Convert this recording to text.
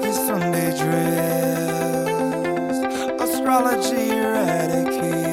like Sunday dress. Astrology eradicates.